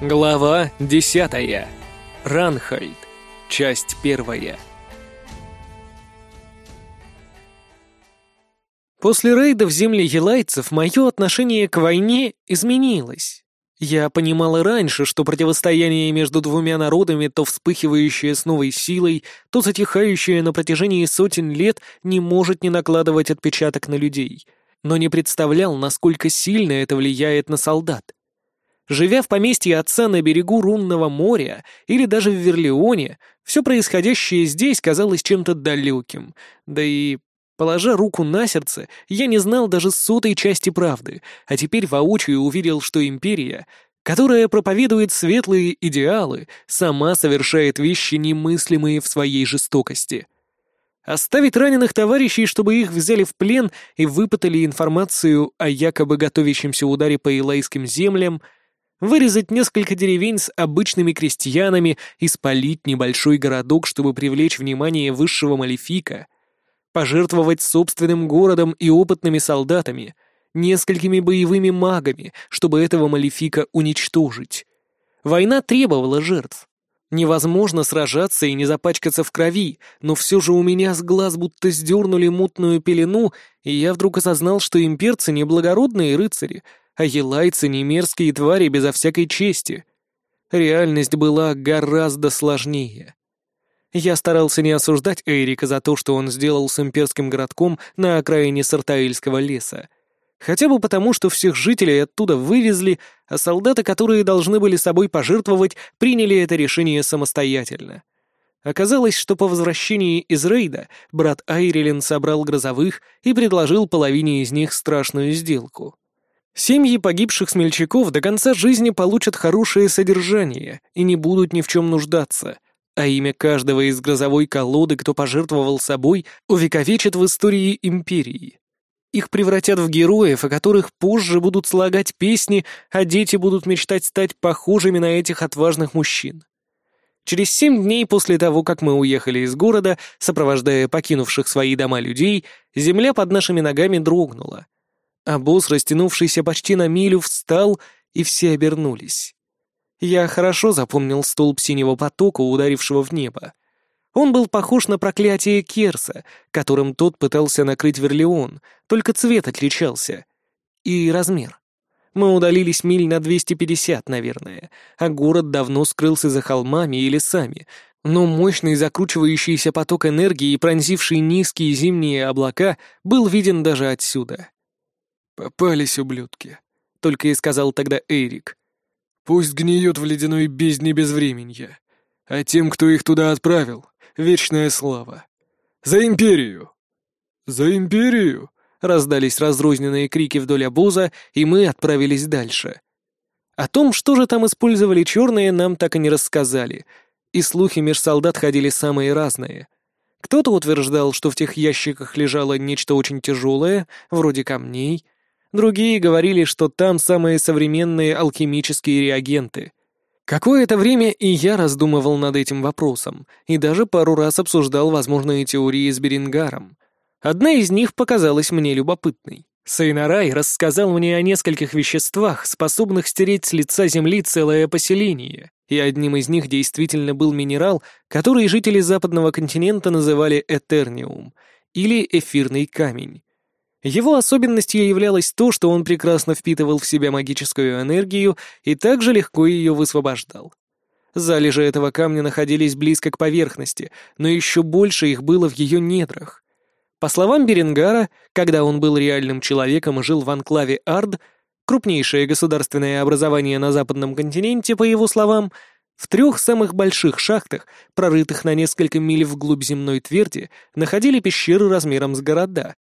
Глава десятая. Ранхальд. Часть первая. После рейда в земли елайцев мое отношение к войне изменилось. Я понимала раньше, что противостояние между двумя народами, то вспыхивающее с новой силой, то затихающее на протяжении сотен лет, не может не накладывать отпечаток на людей, но не представлял, насколько сильно это влияет на солдат. Живя в поместье отца на берегу Рунного моря или даже в Верлеоне, все происходящее здесь казалось чем-то далеким, да и Положа руку на сердце, я не знал даже сотой части правды, а теперь воочию увидел, что империя, которая проповедует светлые идеалы, сама совершает вещи немыслимые в своей жестокости. Оставить раненых товарищей, чтобы их взяли в плен и выпытали информацию о якобы готовящемся ударе по Илайским землям, вырезать несколько деревень с обычными крестьянами и спалить небольшой городок, чтобы привлечь внимание высшего малефика — пожертвовать собственным городом и опытными солдатами, несколькими боевыми магами, чтобы этого малефика уничтожить. Война требовала жертв. Невозможно сражаться и не запачкаться в крови, но все же у меня с глаз будто сдернули мутную пелену, и я вдруг осознал, что имперцы не благородные рыцари, а елайцы не мерзкие твари безо всякой чести. Реальность была гораздо сложнее. Я старался не осуждать Эрика за то, что он сделал с имперским городком на окраине Сартаильского леса. Хотя бы потому, что всех жителей оттуда вывезли, а солдаты, которые должны были собой пожертвовать, приняли это решение самостоятельно. Оказалось, что по возвращении из рейда брат Айрилен собрал грозовых и предложил половине из них страшную сделку. Семьи погибших смельчаков до конца жизни получат хорошее содержание и не будут ни в чем нуждаться — а имя каждого из грозовой колоды, кто пожертвовал собой, увековечат в истории империи. Их превратят в героев, о которых позже будут слагать песни, а дети будут мечтать стать похожими на этих отважных мужчин. Через семь дней после того, как мы уехали из города, сопровождая покинувших свои дома людей, земля под нашими ногами дрогнула. А босс, растянувшийся почти на милю, встал, и все обернулись. Я хорошо запомнил столб синего потока, ударившего в небо. Он был похож на проклятие Керса, которым тот пытался накрыть Верлеон, только цвет отличался. И размер. Мы удалились миль на 250, наверное, а город давно скрылся за холмами и лесами, но мощный закручивающийся поток энергии, пронзивший низкие зимние облака, был виден даже отсюда. «Попались, ублюдки», — только и сказал тогда Эрик. Пусть гниет в ледяной бездне безвременья. А тем, кто их туда отправил, вечная слава. За империю! За империю! Раздались разрозненные крики вдоль обоза, и мы отправились дальше. О том, что же там использовали черные, нам так и не рассказали, и слухи меж солдат ходили самые разные. Кто-то утверждал, что в тех ящиках лежало нечто очень тяжелое, вроде камней — Другие говорили, что там самые современные алхимические реагенты. Какое-то время и я раздумывал над этим вопросом, и даже пару раз обсуждал возможные теории с Берингаром. Одна из них показалась мне любопытной. Сайнарай рассказал мне о нескольких веществах, способных стереть с лица Земли целое поселение, и одним из них действительно был минерал, который жители западного континента называли Этерниум, или эфирный камень. Его особенностью являлось то, что он прекрасно впитывал в себя магическую энергию и также легко ее высвобождал. Залежи этого камня находились близко к поверхности, но еще больше их было в ее недрах. По словам Беренгара, когда он был реальным человеком и жил в анклаве Ард, крупнейшее государственное образование на западном континенте, по его словам, в трех самых больших шахтах, прорытых на несколько миль вглубь земной тверди, находили пещеры размером с города,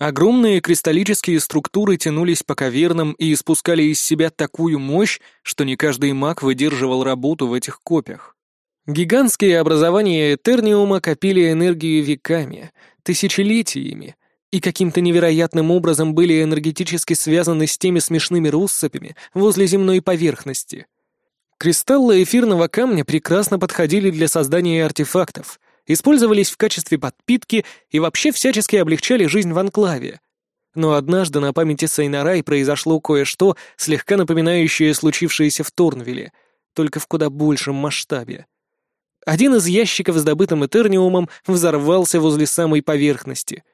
Огромные кристаллические структуры тянулись по кавернам и испускали из себя такую мощь, что не каждый маг выдерживал работу в этих копьях. Гигантские образования Этерниума копили энергию веками, тысячелетиями, и каким-то невероятным образом были энергетически связаны с теми смешными россыпями возле земной поверхности. Кристаллы эфирного камня прекрасно подходили для создания артефактов — использовались в качестве подпитки и вообще всячески облегчали жизнь в анклаве. Но однажды на памяти Сайнарай произошло кое-что, слегка напоминающее случившееся в Торнвилле. только в куда большем масштабе. Один из ящиков с добытым Этерниумом взорвался возле самой поверхности.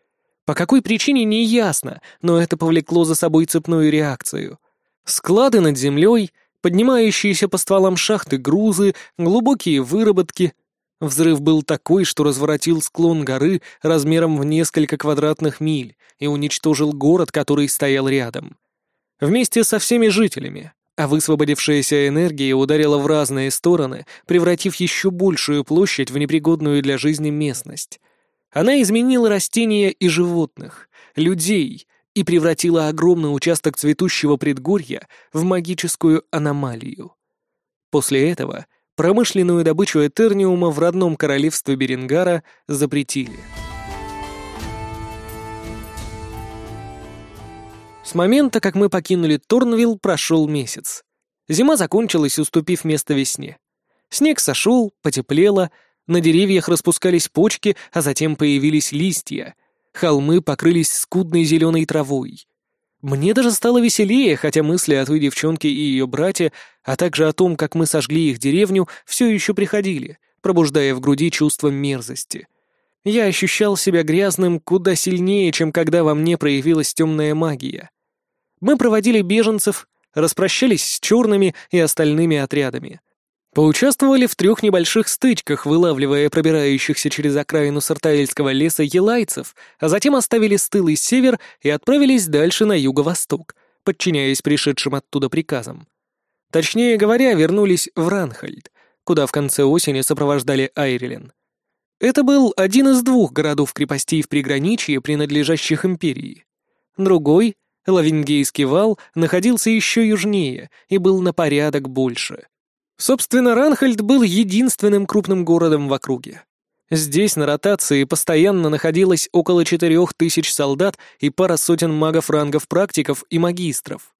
По какой причине, не ясно, но это повлекло за собой цепную реакцию. Склады над землей, поднимающиеся по стволам шахты грузы, глубокие выработки. Взрыв был такой, что разворотил склон горы размером в несколько квадратных миль и уничтожил город, который стоял рядом. Вместе со всеми жителями, а высвободившаяся энергия ударила в разные стороны, превратив еще большую площадь в непригодную для жизни местность. Она изменила растения и животных, людей, и превратила огромный участок цветущего предгорья в магическую аномалию. После этого промышленную добычу Этерниума в родном королевстве Берингара запретили. С момента, как мы покинули Торнвилл, прошел месяц. Зима закончилась, уступив место весне. Снег сошел, потеплело, на деревьях распускались почки, а затем появились листья. Холмы покрылись скудной зеленой травой. Мне даже стало веселее, хотя мысли о той девчонке и ее брате, а также о том, как мы сожгли их деревню, все еще приходили, пробуждая в груди чувство мерзости. Я ощущал себя грязным куда сильнее, чем когда во мне проявилась темная магия. Мы проводили беженцев, распрощались с черными и остальными отрядами. Поучаствовали в трех небольших стычках, вылавливая пробирающихся через окраину Сартаэльского леса елайцев, а затем оставили стылый север и отправились дальше на юго-восток, подчиняясь пришедшим оттуда приказам. Точнее говоря, вернулись в Ранхальд, куда в конце осени сопровождали Айрилен. Это был один из двух городов-крепостей в приграничье, принадлежащих империи. Другой Лавингейский вал находился еще южнее и был на порядок больше. Собственно, Ранхальд был единственным крупным городом в округе. Здесь на ротации постоянно находилось около четырех тысяч солдат и пара сотен магов-рангов-практиков и магистров.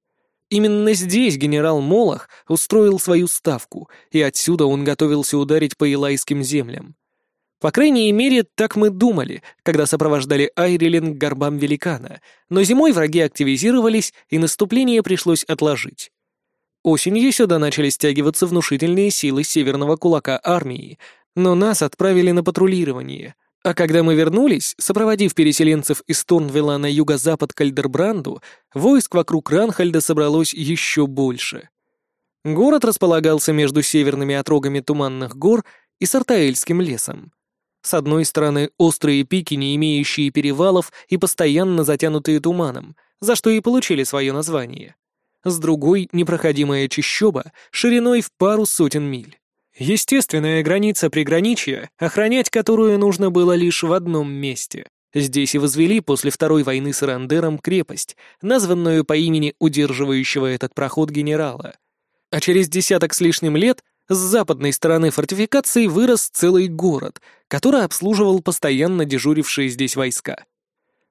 Именно здесь генерал Молох устроил свою ставку, и отсюда он готовился ударить по Илайским землям. По крайней мере, так мы думали, когда сопровождали Айрилен к горбам великана, но зимой враги активизировались, и наступление пришлось отложить. Осенью сюда начали стягиваться внушительные силы северного кулака армии, но нас отправили на патрулирование. А когда мы вернулись, сопроводив переселенцев из Торнвилла на юго-запад к Альдербранду, войск вокруг Ранхальда собралось еще больше. Город располагался между северными отрогами Туманных гор и Сартаэльским лесом. С одной стороны, острые пики, не имеющие перевалов и постоянно затянутые туманом, за что и получили свое название. С другой — непроходимая чащоба шириной в пару сотен миль. Естественная граница приграничья, охранять которую нужно было лишь в одном месте. Здесь и возвели после Второй войны с Ирандером крепость, названную по имени удерживающего этот проход генерала. А через десяток с лишним лет с западной стороны фортификации вырос целый город, который обслуживал постоянно дежурившие здесь войска.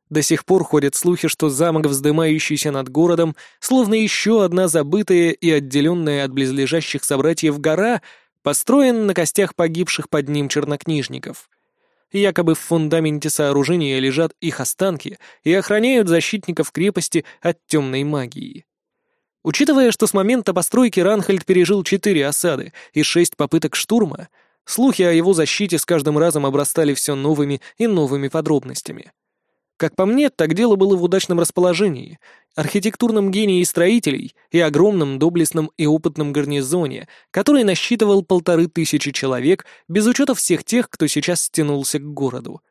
До сих пор ходят слухи, что замок, вздымающийся над городом, словно еще одна забытая и отделенная от близлежащих собратьев гора, построен на костях погибших под ним чернокнижников. Якобы в фундаменте сооружения лежат их останки и охраняют защитников крепости от темной магии. Учитывая, что с момента постройки Ранхальд пережил четыре осады и шесть попыток штурма, слухи о его защите с каждым разом обрастали все новыми и новыми подробностями. Как по мне, так дело было в удачном расположении, архитектурном гении строителей и огромном доблестном и опытном гарнизоне, который насчитывал полторы тысячи человек, без учета всех тех, кто сейчас стянулся к городу.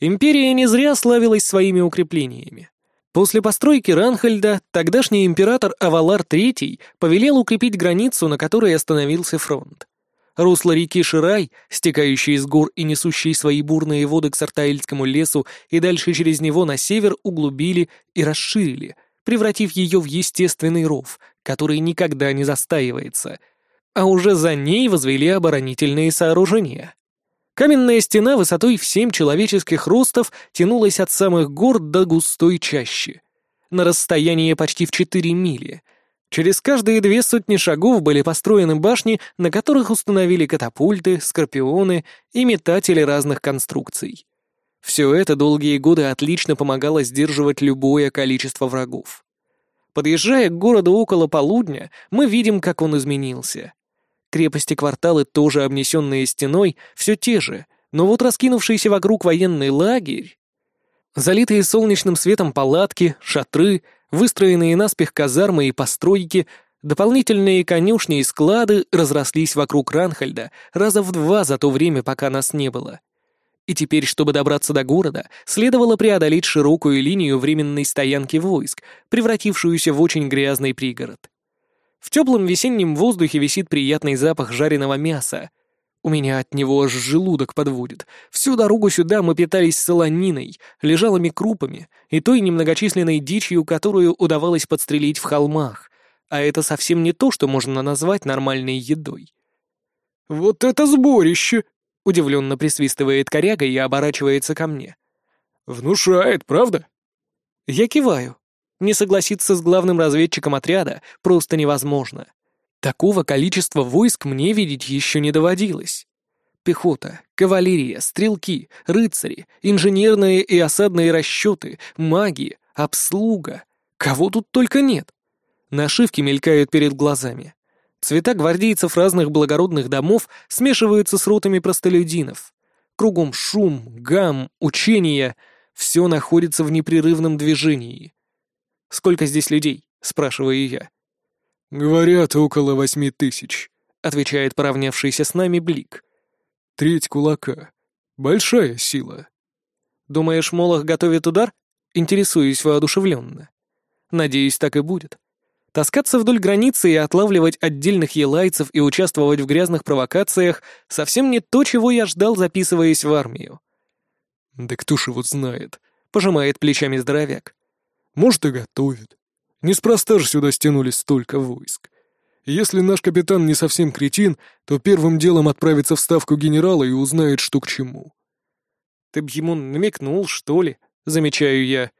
Империя не зря славилась своими укреплениями. После постройки Ранхальда тогдашний император Авалар III повелел укрепить границу, на которой остановился фронт. Русло реки Ширай, стекающей из гор и несущей свои бурные воды к Сартаильскому лесу и дальше через него на север, углубили и расширили, превратив ее в естественный ров, который никогда не застаивается. А уже за ней возвели оборонительные сооружения. Каменная стена высотой в семь человеческих ростов тянулась от самых гор до густой чащи. На расстоянии почти в четыре мили. Через каждые две сотни шагов были построены башни, на которых установили катапульты, скорпионы и метатели разных конструкций. Все это долгие годы отлично помогало сдерживать любое количество врагов. Подъезжая к городу около полудня, мы видим, как он изменился. Крепости-кварталы, тоже обнесенные стеной, все те же, но вот раскинувшийся вокруг военный лагерь... Залитые солнечным светом палатки, шатры, выстроенные наспех казармы и постройки, дополнительные конюшни и склады разрослись вокруг Ранхальда раза в два за то время, пока нас не было. И теперь, чтобы добраться до города, следовало преодолеть широкую линию временной стоянки войск, превратившуюся в очень грязный пригород. В теплом весеннем воздухе висит приятный запах жареного мяса. У меня от него аж желудок подводит. Всю дорогу сюда мы питались солониной, лежалыми крупами и той немногочисленной дичью, которую удавалось подстрелить в холмах. А это совсем не то, что можно назвать нормальной едой. «Вот это сборище!» — удивленно присвистывает коряга и оборачивается ко мне. «Внушает, правда?» Я киваю. Не согласиться с главным разведчиком отряда просто невозможно. Такого количества войск мне видеть еще не доводилось. Пехота, кавалерия, стрелки, рыцари, инженерные и осадные расчеты, маги, обслуга. Кого тут только нет. Нашивки мелькают перед глазами. Цвета гвардейцев разных благородных домов смешиваются с ротами простолюдинов. Кругом шум, гам, учения — все находится в непрерывном движении. «Сколько здесь людей?» — спрашиваю я. «Говорят, около восьми тысяч», — отвечает поравнявшийся с нами Блик. «Треть кулака. Большая сила». «Думаешь, Молох готовит удар?» Интересуюсь воодушевленно. «Надеюсь, так и будет. Таскаться вдоль границы и отлавливать отдельных елайцев и участвовать в грязных провокациях совсем не то, чего я ждал, записываясь в армию. «Да кто ж его знает?» — пожимает плечами здоровяк. «Может, и готовит. Неспроста же сюда стянули столько войск. Если наш капитан не совсем кретин, то первым делом отправится в ставку генерала и узнает, что к чему». «Ты б ему намекнул, что ли?» — замечаю я.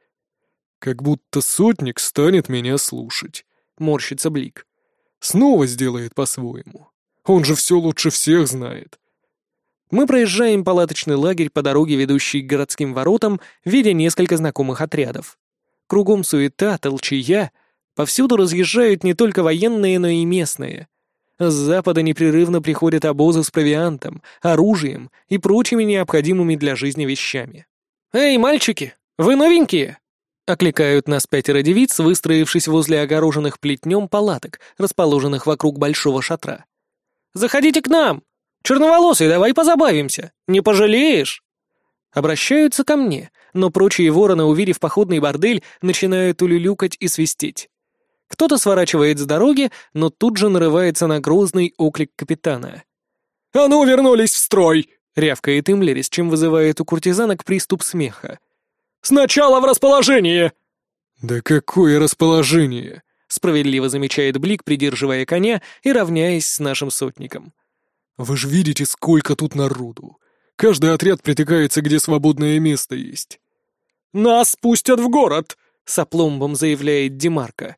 «Как будто сотник станет меня слушать». — морщится Блик. «Снова сделает по-своему. Он же все лучше всех знает». Мы проезжаем палаточный лагерь по дороге, ведущей к городским воротам, видя несколько знакомых отрядов. Кругом суета, толчая. Повсюду разъезжают не только военные, но и местные. С запада непрерывно приходят обозы с провиантом, оружием и прочими необходимыми для жизни вещами. «Эй, мальчики, вы новенькие?» Окликают нас пятеро девиц, выстроившись возле огороженных плетнем палаток, расположенных вокруг большого шатра. «Заходите к нам! Черноволосый, давай позабавимся! Не пожалеешь!» Обращаются ко мне, но прочие вороны, увидев походный бордель, начинают улюлюкать и свистеть. Кто-то сворачивает с дороги, но тут же нарывается на грозный оклик капитана. «А ну, вернулись в строй!» — рявкает Имлерис, чем вызывает у куртизанок приступ смеха. Сначала в расположение!» «Да какое расположение!» — справедливо замечает Блик, придерживая коня и равняясь с нашим сотником. «Вы же видите, сколько тут народу! Каждый отряд притыкается, где свободное место есть». «Нас пустят в город!» — с опломбом заявляет Демарка.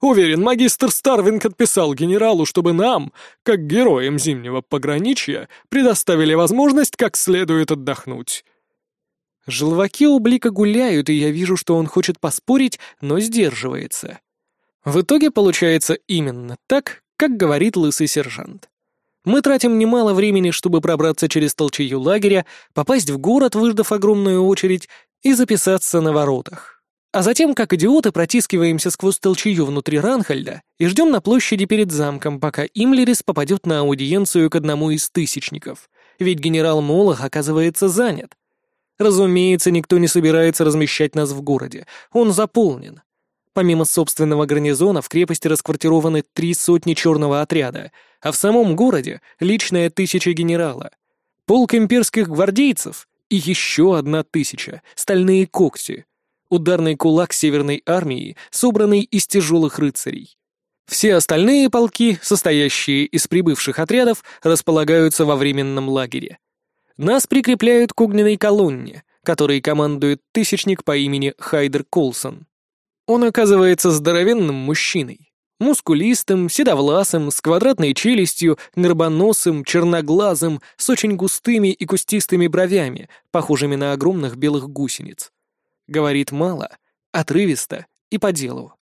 «Уверен, магистр Старвинг отписал генералу, чтобы нам, как героям Зимнего пограничья, предоставили возможность как следует отдохнуть». Желваки у Блика гуляют, и я вижу, что он хочет поспорить, но сдерживается. В итоге получается именно так, как говорит лысый сержант. Мы тратим немало времени, чтобы пробраться через толчею лагеря, попасть в город, выждав огромную очередь, и записаться на воротах. А затем, как идиоты, протискиваемся сквозь толчею внутри Ранхальда и ждем на площади перед замком, пока Имлерис попадет на аудиенцию к одному из тысячников. Ведь генерал Молох оказывается занят. Разумеется, никто не собирается размещать нас в городе. Он заполнен. Помимо собственного гарнизона, в крепости расквартированы три сотни черного отряда, а в самом городе — личная тысяча генерала. Полк имперских гвардейцев и еще одна тысяча — стальные когти. Ударный кулак Северной армии, собранный из тяжелых рыцарей. Все остальные полки, состоящие из прибывших отрядов, располагаются во временном лагере. Нас прикрепляют к огненной колонне, которой командует тысячник по имени Хайдер Колсон. Он оказывается здоровенным мужчиной. Мускулистым, седовласым, с квадратной челюстью, горбоносым, черноглазым, с очень густыми и кустистыми бровями, похожими на огромных белых гусениц. Говорит мало, отрывисто и по делу.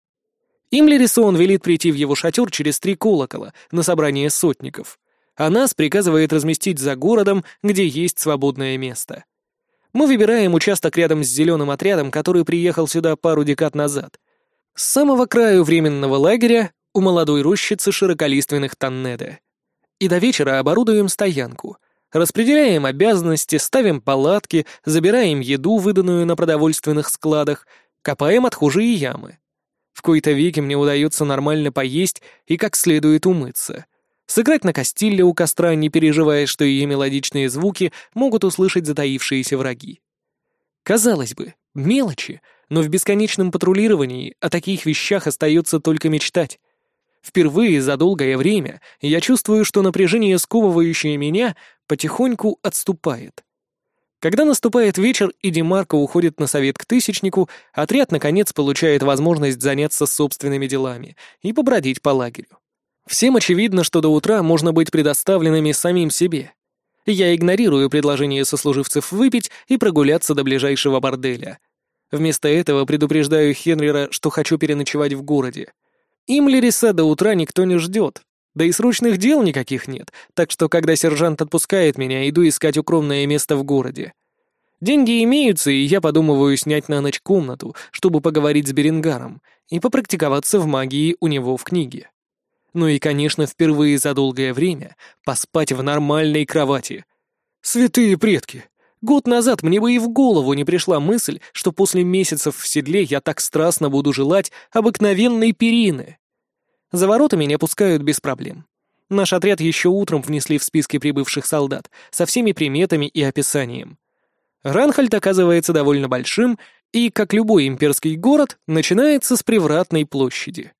Имлерисон велит прийти в его шатер через три колокола на собрание сотников — а нас приказывает разместить за городом, где есть свободное место. Мы выбираем участок рядом с зеленым отрядом, который приехал сюда пару декад назад. С самого краю временного лагеря у молодой рощицы широколиственных Таннеде. И до вечера оборудуем стоянку. Распределяем обязанности, ставим палатки, забираем еду, выданную на продовольственных складах, копаем отхожие ямы. В кои-то веки мне удается нормально поесть и как следует умыться. Сыграть на костилле у костра, не переживая, что ее мелодичные звуки могут услышать затаившиеся враги. Казалось бы, мелочи, но в бесконечном патрулировании о таких вещах остается только мечтать. Впервые за долгое время я чувствую, что напряжение, сковывающее меня, потихоньку отступает. Когда наступает вечер и Демарко уходит на совет к Тысячнику, отряд, наконец, получает возможность заняться собственными делами и побродить по лагерю. Всем очевидно, что до утра можно быть предоставленными самим себе. Я игнорирую предложение сослуживцев выпить и прогуляться до ближайшего борделя. Вместо этого предупреждаю Хенрира, что хочу переночевать в городе. Им Лериса до утра никто не ждет, да и срочных дел никаких нет, так что, когда сержант отпускает меня, иду искать укромное место в городе. Деньги имеются, и я подумываю снять на ночь комнату, чтобы поговорить с Беренгаром и попрактиковаться в магии у него в книге. Ну и, конечно, впервые за долгое время поспать в нормальной кровати. Святые предки! Год назад мне бы и в голову не пришла мысль, что после месяцев в седле я так страстно буду желать обыкновенной перины. За ворота меня пускают без проблем. Наш отряд еще утром внесли в списки прибывших солдат со всеми приметами и описанием. Ранхальд оказывается довольно большим и, как любой имперский город, начинается с привратной площади.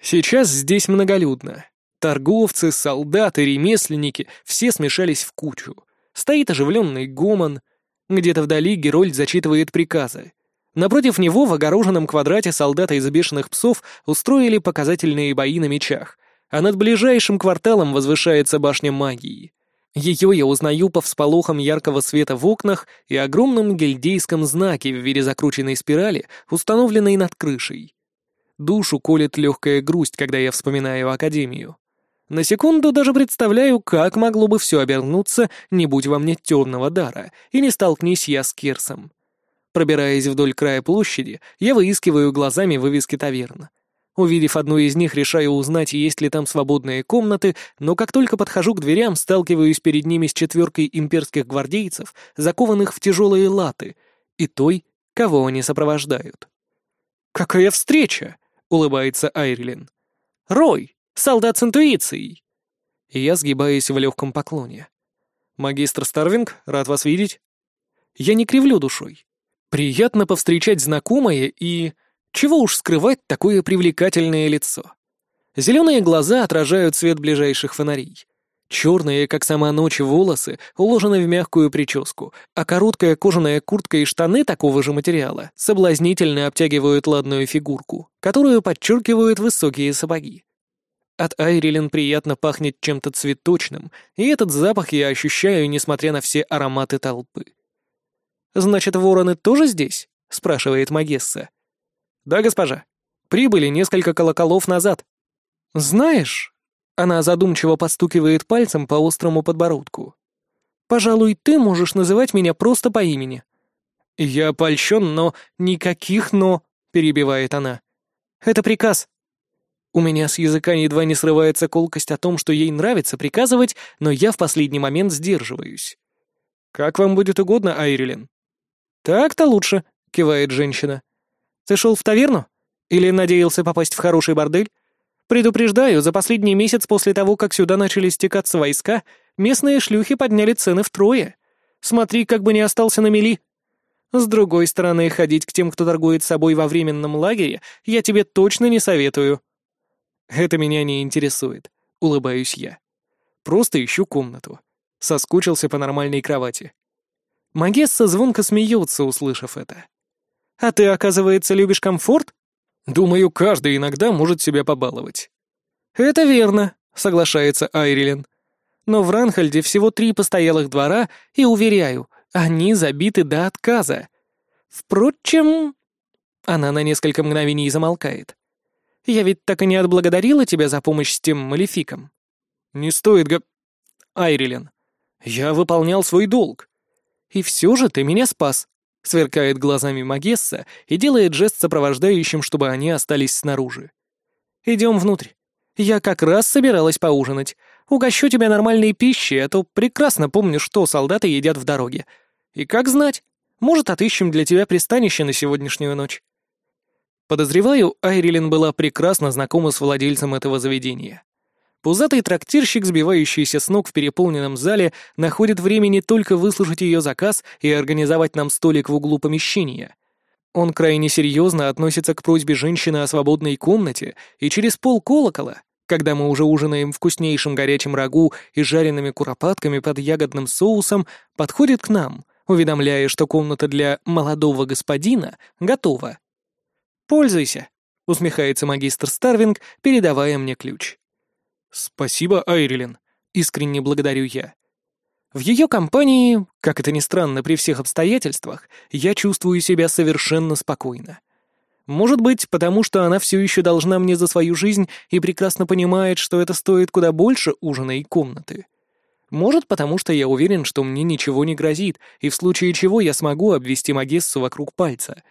Сейчас здесь многолюдно. Торговцы, солдаты, ремесленники — все смешались в кучу. Стоит оживленный гомон. Где-то вдали Герольд зачитывает приказы. Напротив него в огороженном квадрате солдаты из бешеных псов устроили показательные бои на мечах, а над ближайшим кварталом возвышается башня магии. Ее я узнаю по всполохам яркого света в окнах и огромном гильдейском знаке в виде закрученной спирали, установленной над крышей. Душу колет легкая грусть, когда я вспоминаю Академию. На секунду даже представляю, как могло бы все обернуться, не будь во мне темного дара, и не столкнись я с Кирсом. Пробираясь вдоль края площади, я выискиваю глазами вывески таверн. Увидев одну из них, решаю узнать, есть ли там свободные комнаты, но как только подхожу к дверям, сталкиваюсь перед ними с четверкой имперских гвардейцев, закованных в тяжелые латы, и той, кого они сопровождают. «Какая встреча!» — улыбается Айрилин. «Рой, солдат с интуицией!» И я сгибаюсь в легком поклоне. «Магистр Старвинг, рад вас видеть!» Я не кривлю душой. Приятно повстречать знакомое и... Чего уж скрывать такое привлекательное лицо. Зеленые глаза отражают свет ближайших фонарей. Черные, как сама ночь, волосы уложены в мягкую прическу, а короткая кожаная куртка и штаны такого же материала соблазнительно обтягивают ладную фигурку, которую подчеркивают высокие сапоги. От Айрилен приятно пахнет чем-то цветочным, и этот запах я ощущаю, несмотря на все ароматы толпы. «Значит, вороны тоже здесь?» — спрашивает Магесса. «Да, госпожа. Прибыли несколько колоколов назад». «Знаешь...» — она задумчиво постукивает пальцем по острому подбородку. «Пожалуй, ты можешь называть меня просто по имени». «Я польщен, но никаких «но», — перебивает она. «Это приказ». У меня с языка едва не срывается колкость о том, что ей нравится приказывать, но я в последний момент сдерживаюсь. «Как вам будет угодно, Айрилен?» «Так-то лучше», — кивает женщина. «Ты шел в таверну? Или надеялся попасть в хороший бордель? Предупреждаю, за последний месяц после того, как сюда начали стекаться войска, местные шлюхи подняли цены втрое. Смотри, как бы не остался на мели. С другой стороны, ходить к тем, кто торгует собой во временном лагере, я тебе точно не советую». «Это меня не интересует», — улыбаюсь я. «Просто ищу комнату. Соскучился по нормальной кровати. Магесса звонко смеется, услышав это. «А ты, оказывается, любишь комфорт?» «Думаю, каждый иногда может себя побаловать». «Это верно», — соглашается Айрилен. «Но в Ранхальде всего три постоялых двора, и, уверяю, они забиты до отказа. Впрочем...» Она на несколько мгновений замолкает. «Я ведь так и не отблагодарила тебя за помощь с тем малефиком». «Не стоит га...» Айрилен. «Я выполнял свой долг». «И все же ты меня спас», — сверкает глазами Магесса и делает жест сопровождающим, чтобы они остались снаружи. «Идем внутрь. Я как раз собиралась поужинать. Угощу тебя нормальной пищей, а то прекрасно помню, что солдаты едят в дороге. И как знать, может, отыщем для тебя пристанище на сегодняшнюю ночь». Подозреваю, Айрилен была прекрасно знакома с владельцем этого заведения. Пузатый трактирщик, сбивающийся с ног в переполненном зале, находит времени только выслушать ее заказ и организовать нам столик в углу помещения. Он крайне серьезно относится к просьбе женщины о свободной комнате, и через пол колокола, когда мы уже ужинаем вкуснейшим горячим рагу и жареными куропатками под ягодным соусом, подходит к нам, уведомляя, что комната для молодого господина готова. «Пользуйся», — усмехается магистр Старвинг, передавая мне ключ. «Спасибо, Айрилен», — искренне благодарю я. В ее компании, как это ни странно при всех обстоятельствах, я чувствую себя совершенно спокойно. Может быть, потому что она все еще должна мне за свою жизнь и прекрасно понимает, что это стоит куда больше ужина и комнаты. Может, потому что я уверен, что мне ничего не грозит, и в случае чего я смогу обвести Магессу вокруг пальца.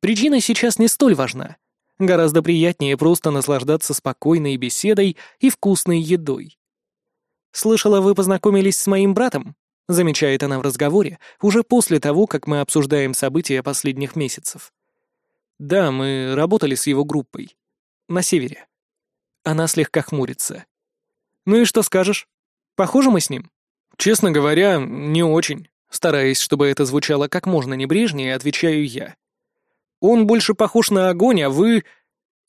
Причина сейчас не столь важна. Гораздо приятнее просто наслаждаться спокойной беседой и вкусной едой. «Слышала, вы познакомились с моим братом?» — замечает она в разговоре, уже после того, как мы обсуждаем события последних месяцев. «Да, мы работали с его группой. На севере». Она слегка хмурится. «Ну и что скажешь? Похожи мы с ним?» «Честно говоря, не очень», стараясь, чтобы это звучало как можно небрежнее, отвечаю я. Он больше похож на огонь, а вы...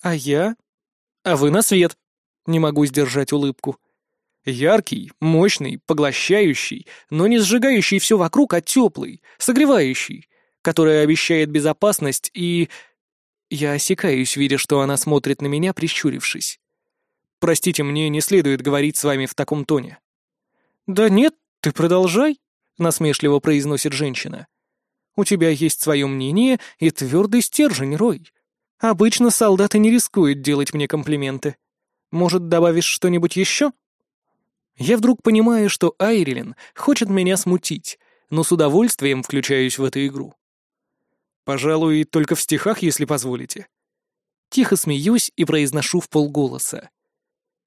А я? А вы на свет. Не могу сдержать улыбку. Яркий, мощный, поглощающий, но не сжигающий все вокруг, а теплый, согревающий, который обещает безопасность и... Я осекаюсь, видя, что она смотрит на меня, прищурившись. Простите, мне не следует говорить с вами в таком тоне. «Да нет, ты продолжай», — насмешливо произносит женщина. У тебя есть свое мнение и твердый стержень, Рой. Обычно солдаты не рискуют делать мне комплименты. Может, добавишь что-нибудь еще?» Я вдруг понимаю, что Айрилен хочет меня смутить, но с удовольствием включаюсь в эту игру. Пожалуй, только в стихах, если позволите. Тихо смеюсь и произношу в полголоса.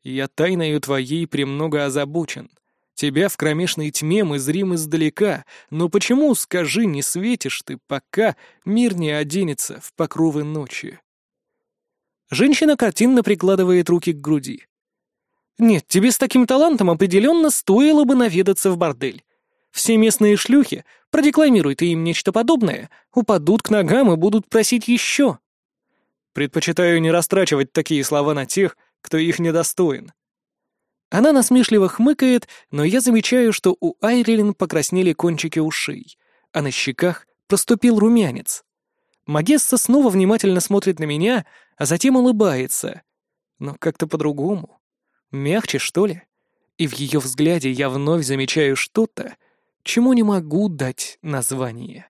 «Я тайною твоей премного озабочен. Тебя в кромешной тьме мы зрим издалека, но почему, скажи, не светишь ты, пока мир не оденется в покровы ночи?» Женщина картинно прикладывает руки к груди. «Нет, тебе с таким талантом определенно стоило бы наведаться в бордель. Все местные шлюхи, продекламируй ты им нечто подобное, упадут к ногам и будут просить еще». Предпочитаю не растрачивать такие слова на тех, кто их недостоин. Она насмешливо хмыкает, но я замечаю, что у Айрилин покраснели кончики ушей, а на щеках проступил румянец. Магесса снова внимательно смотрит на меня, а затем улыбается. Но как-то по-другому. Мягче, что ли? И в ее взгляде я вновь замечаю что-то, чему не могу дать название.